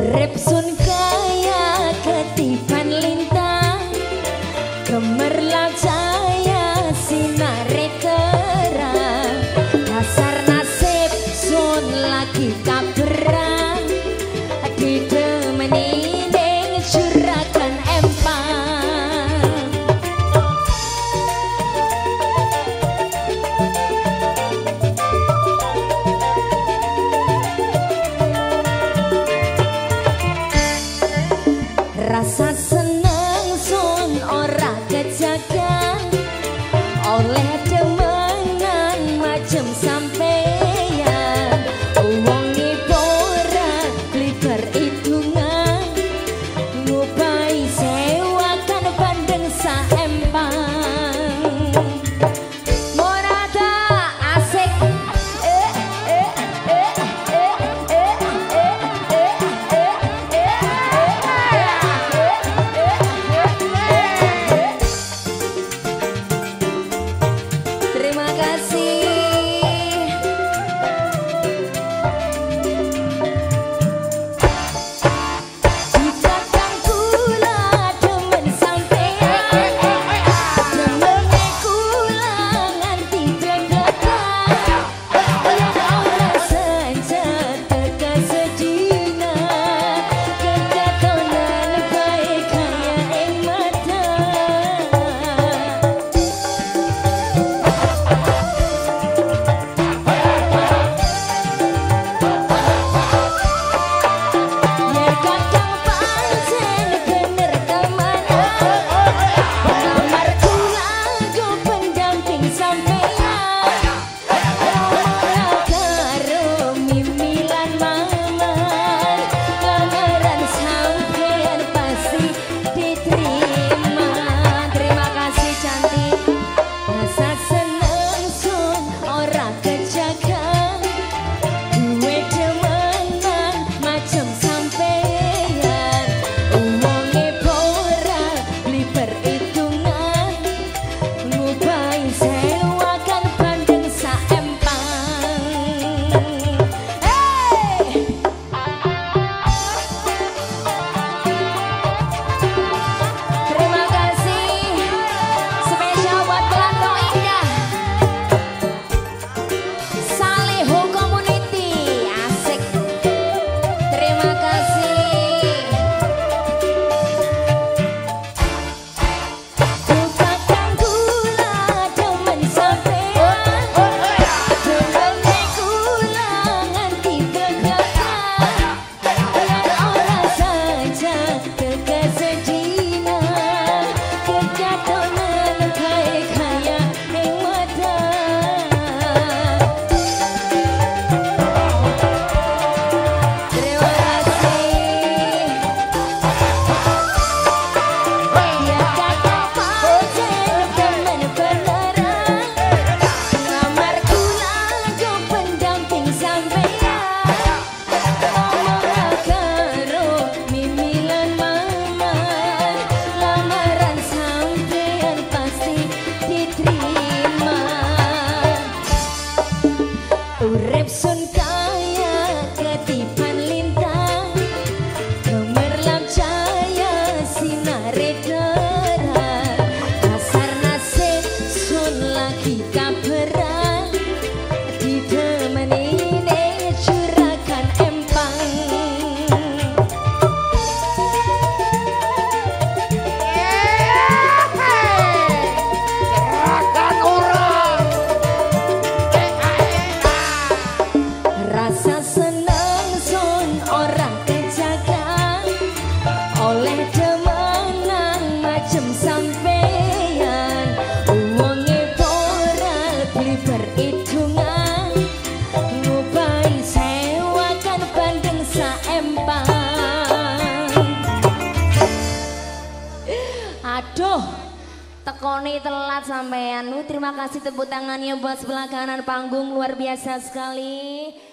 Rep raças tekoni telat sampean. Terima kasih tepuk tangannya buat sebelah kanan panggung luar biasa sekali.